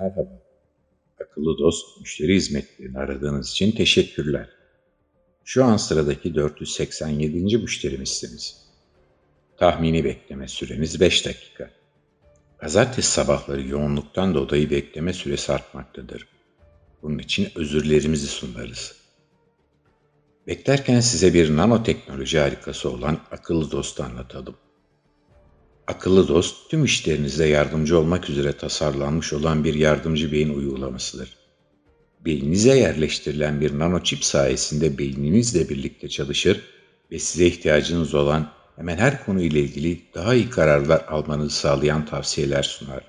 Merhaba. Akıllı dost müşteri hizmetlerini aradığınız için teşekkürler. Şu an sıradaki 487. müşterimizsiniz. Tahmini bekleme süreniz 5 dakika. Pazartesi sabahları yoğunluktan dolayı bekleme süresi artmaktadır. Bunun için özürlerimizi sunarız. Beklerken size bir nanoteknoloji harikası olan akıllı dostu anlatalım. Akıllı Dost, tüm işlerinizde yardımcı olmak üzere tasarlanmış olan bir yardımcı beyin uygulamasıdır. Beyninize yerleştirilen bir nanoçip sayesinde beyninizle birlikte çalışır ve size ihtiyacınız olan hemen her konu ile ilgili daha iyi kararlar almanızı sağlayan tavsiyeler sunar.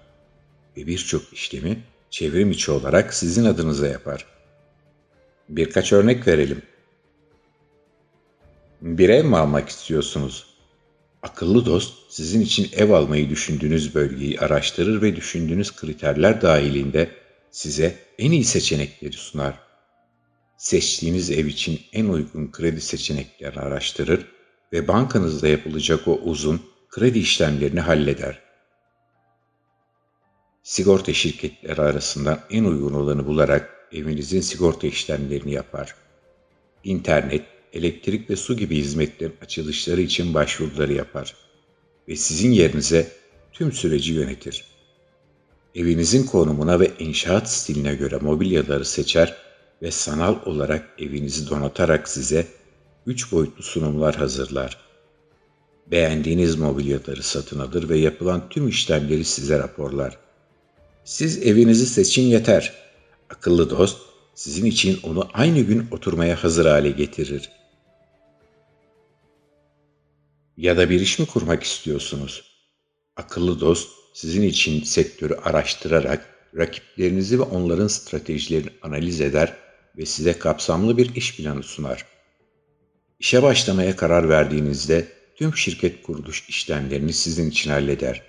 Ve birçok işlemi çevrim içi olarak sizin adınıza yapar. Birkaç örnek verelim. Bir ev mi almak istiyorsunuz? Akıllı dost sizin için ev almayı düşündüğünüz bölgeyi araştırır ve düşündüğünüz kriterler dahilinde size en iyi seçenekleri sunar. Seçtiğiniz ev için en uygun kredi seçeneklerini araştırır ve bankanızda yapılacak o uzun kredi işlemlerini halleder. Sigorta şirketleri arasından en uygun olanı bularak evinizin sigorta işlemlerini yapar. İnternet, elektrik ve su gibi hizmetlerin açılışları için başvuruları yapar ve sizin yerinize tüm süreci yönetir. Evinizin konumuna ve inşaat stiline göre mobilyaları seçer ve sanal olarak evinizi donatarak size üç boyutlu sunumlar hazırlar. Beğendiğiniz mobilyaları satın alır ve yapılan tüm işlemleri size raporlar. Siz evinizi seçin yeter. Akıllı dost sizin için onu aynı gün oturmaya hazır hale getirir. Ya da bir iş mi kurmak istiyorsunuz? Akıllı dost sizin için sektörü araştırarak rakiplerinizi ve onların stratejilerini analiz eder ve size kapsamlı bir iş planı sunar. İşe başlamaya karar verdiğinizde tüm şirket kuruluş işlemlerini sizin için halleder.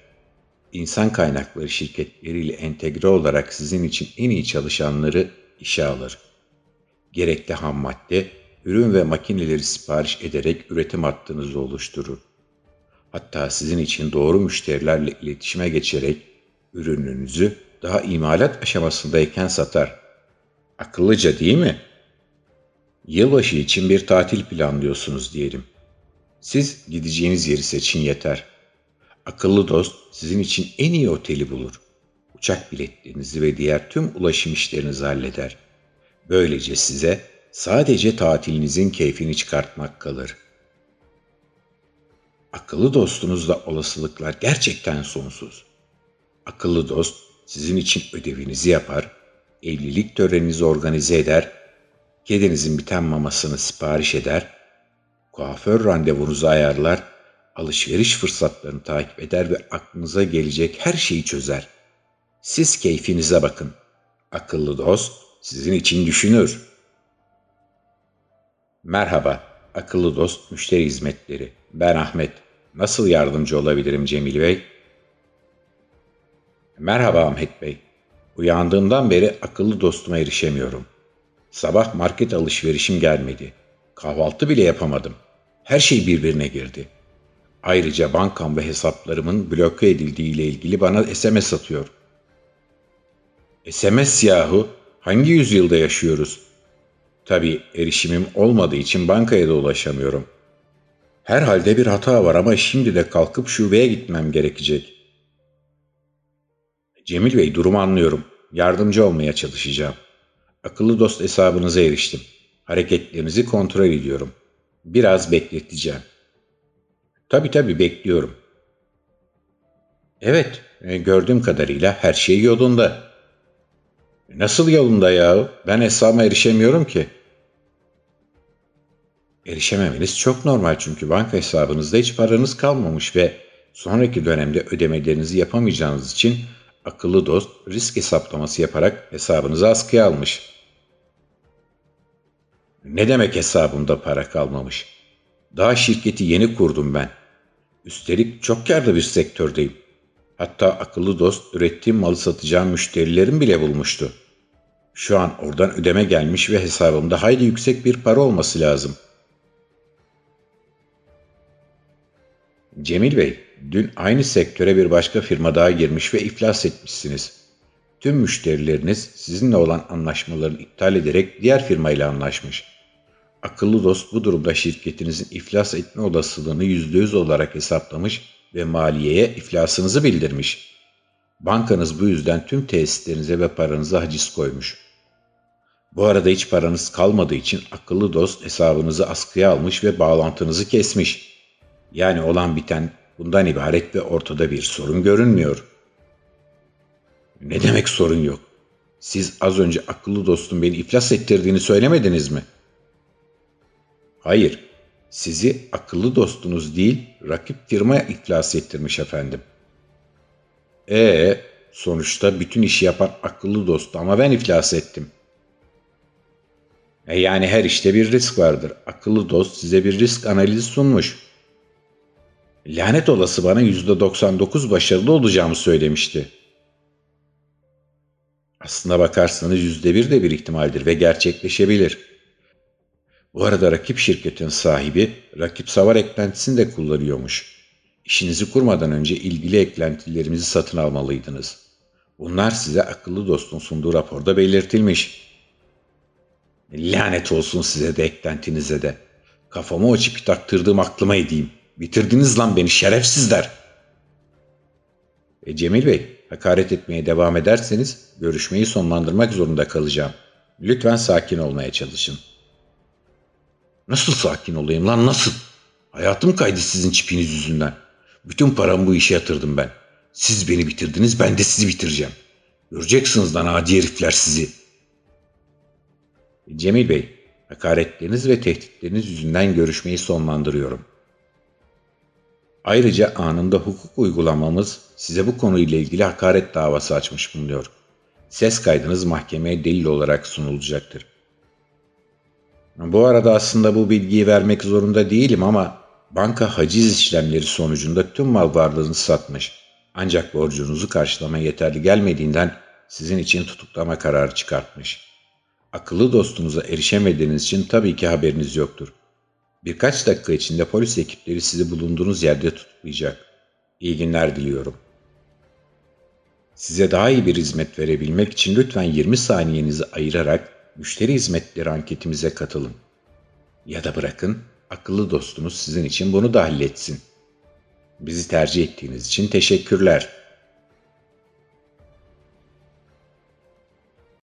İnsan kaynakları şirketleriyle entegre olarak sizin için en iyi çalışanları işe alır. Gerekli ham madde, ürün ve makineleri sipariş ederek üretim hattınızı oluşturur. Hatta sizin için doğru müşterilerle iletişime geçerek ürününüzü daha imalat aşamasındayken satar. Akıllıca değil mi? Yılbaşı için bir tatil planlıyorsunuz diyelim. Siz gideceğiniz yeri seçin yeter. Akıllı dost sizin için en iyi oteli bulur. Uçak biletlerinizi ve diğer tüm ulaşım işlerinizi halleder. Böylece size sadece tatilinizin keyfini çıkartmak kalır. Akıllı dostunuzla olasılıklar gerçekten sonsuz. Akıllı dost sizin için ödevinizi yapar, evlilik töreninizi organize eder, kedinizin biten mamasını sipariş eder, kuaför randevunuzu ayarlar, alışveriş fırsatlarını takip eder ve aklınıza gelecek her şeyi çözer. Siz keyfinize bakın. Akıllı dost sizin için düşünür. Merhaba, akıllı dost müşteri hizmetleri. Ben Ahmet. Nasıl yardımcı olabilirim Cemil Bey? Merhaba Ahmet Bey. Uyandığımdan beri akıllı dostuma erişemiyorum. Sabah market alışverişim gelmedi. Kahvaltı bile yapamadım. Her şey birbirine girdi. Ayrıca bankam ve hesaplarımın bloke edildiği ile ilgili bana SMS atıyor. SMS yahu, hangi yüzyılda yaşıyoruz? Tabii erişimim olmadığı için bankaya da ulaşamıyorum. Herhalde bir hata var ama şimdi de kalkıp şubeye gitmem gerekecek. Cemil Bey durumu anlıyorum. Yardımcı olmaya çalışacağım. Akıllı dost hesabınıza eriştim. Hareketlerinizi kontrol ediyorum. Biraz bekleteceğim. Tabii tabii bekliyorum. Evet, e, gördüğüm kadarıyla her şey yolunda. Nasıl yolunda yahu? Ben hesabıma erişemiyorum ki. Erişememeniz çok normal çünkü banka hesabınızda hiç paranız kalmamış ve sonraki dönemde ödemelerinizi yapamayacağınız için akıllı dost risk hesaplaması yaparak hesabınızı askıya almış. Ne demek hesabımda para kalmamış? Daha şirketi yeni kurdum ben. Üstelik çok karlı bir sektördeyim. Hatta akıllı dost ürettiğim malı satacağım müşterilerim bile bulmuştu. Şu an oradan ödeme gelmiş ve hesabımda hayli yüksek bir para olması lazım. Cemil Bey, dün aynı sektöre bir başka firma daha girmiş ve iflas etmişsiniz. Tüm müşterileriniz sizinle olan anlaşmalarını iptal ederek diğer firmayla anlaşmış. Akıllı dost bu durumda şirketinizin iflas etme olasılığını %100 olarak hesaplamış ve maliyeye iflasınızı bildirmiş. Bankanız bu yüzden tüm tesislerinize ve paranıza haciz koymuş. Bu arada hiç paranız kalmadığı için akıllı dost hesabınızı askıya almış ve bağlantınızı kesmiş. Yani olan biten bundan ibaret ve ortada bir sorun görünmüyor. Ne demek sorun yok? Siz az önce akıllı dostum beni iflas ettirdiğini söylemediniz mi? Hayır, sizi akıllı dostunuz değil, rakip firma iflas ettirmiş efendim. Ee, sonuçta bütün işi yapan akıllı dostu ama ben iflas ettim. E yani her işte bir risk vardır. Akıllı dost size bir risk analizi sunmuş. Lanet olası bana %99 başarılı olacağımı söylemişti. Aslına bakarsanız %1 de bir ihtimaldir ve gerçekleşebilir. Bu arada rakip şirketin sahibi rakip savar eklentisini de kullanıyormuş. İşinizi kurmadan önce ilgili eklentilerimizi satın almalıydınız. Bunlar size akıllı dostun sunduğu raporda belirtilmiş. Lanet olsun size de eklentinize de. Kafama o çipi taktırdığım aklıma edeyim. Bitirdiniz lan beni şerefsizler. E Cemil Bey, hakaret etmeye devam ederseniz görüşmeyi sonlandırmak zorunda kalacağım. Lütfen sakin olmaya çalışın. Nasıl sakin olayım lan nasıl? Hayatım kaydı sizin çipiniz yüzünden. Bütün paramı bu işe yatırdım ben. Siz beni bitirdiniz ben de sizi bitireceğim. Göreceksiniz lan adi herifler sizi. Cemil Bey, hakaretleriniz ve tehditleriniz yüzünden görüşmeyi sonlandırıyorum. Ayrıca anında hukuk uygulamamız size bu konuyla ilgili hakaret davası açmış bulunuyor. Ses kaydınız mahkemeye delil olarak sunulacaktır. Bu arada aslında bu bilgiyi vermek zorunda değilim ama banka haciz işlemleri sonucunda tüm mal varlığını satmış. Ancak borcunuzu karşılamaya yeterli gelmediğinden sizin için tutuklama kararı çıkartmış. Akıllı dostunuza erişemediğiniz için tabii ki haberiniz yoktur. Birkaç dakika içinde polis ekipleri sizi bulunduğunuz yerde tutuklayacak. İyi günler diliyorum. Size daha iyi bir hizmet verebilmek için lütfen 20 saniyenizi ayırarak müşteri hizmetleri anketimize katılın. Ya da bırakın akıllı dostunuz sizin için bunu da halletsin. Bizi tercih ettiğiniz için teşekkürler.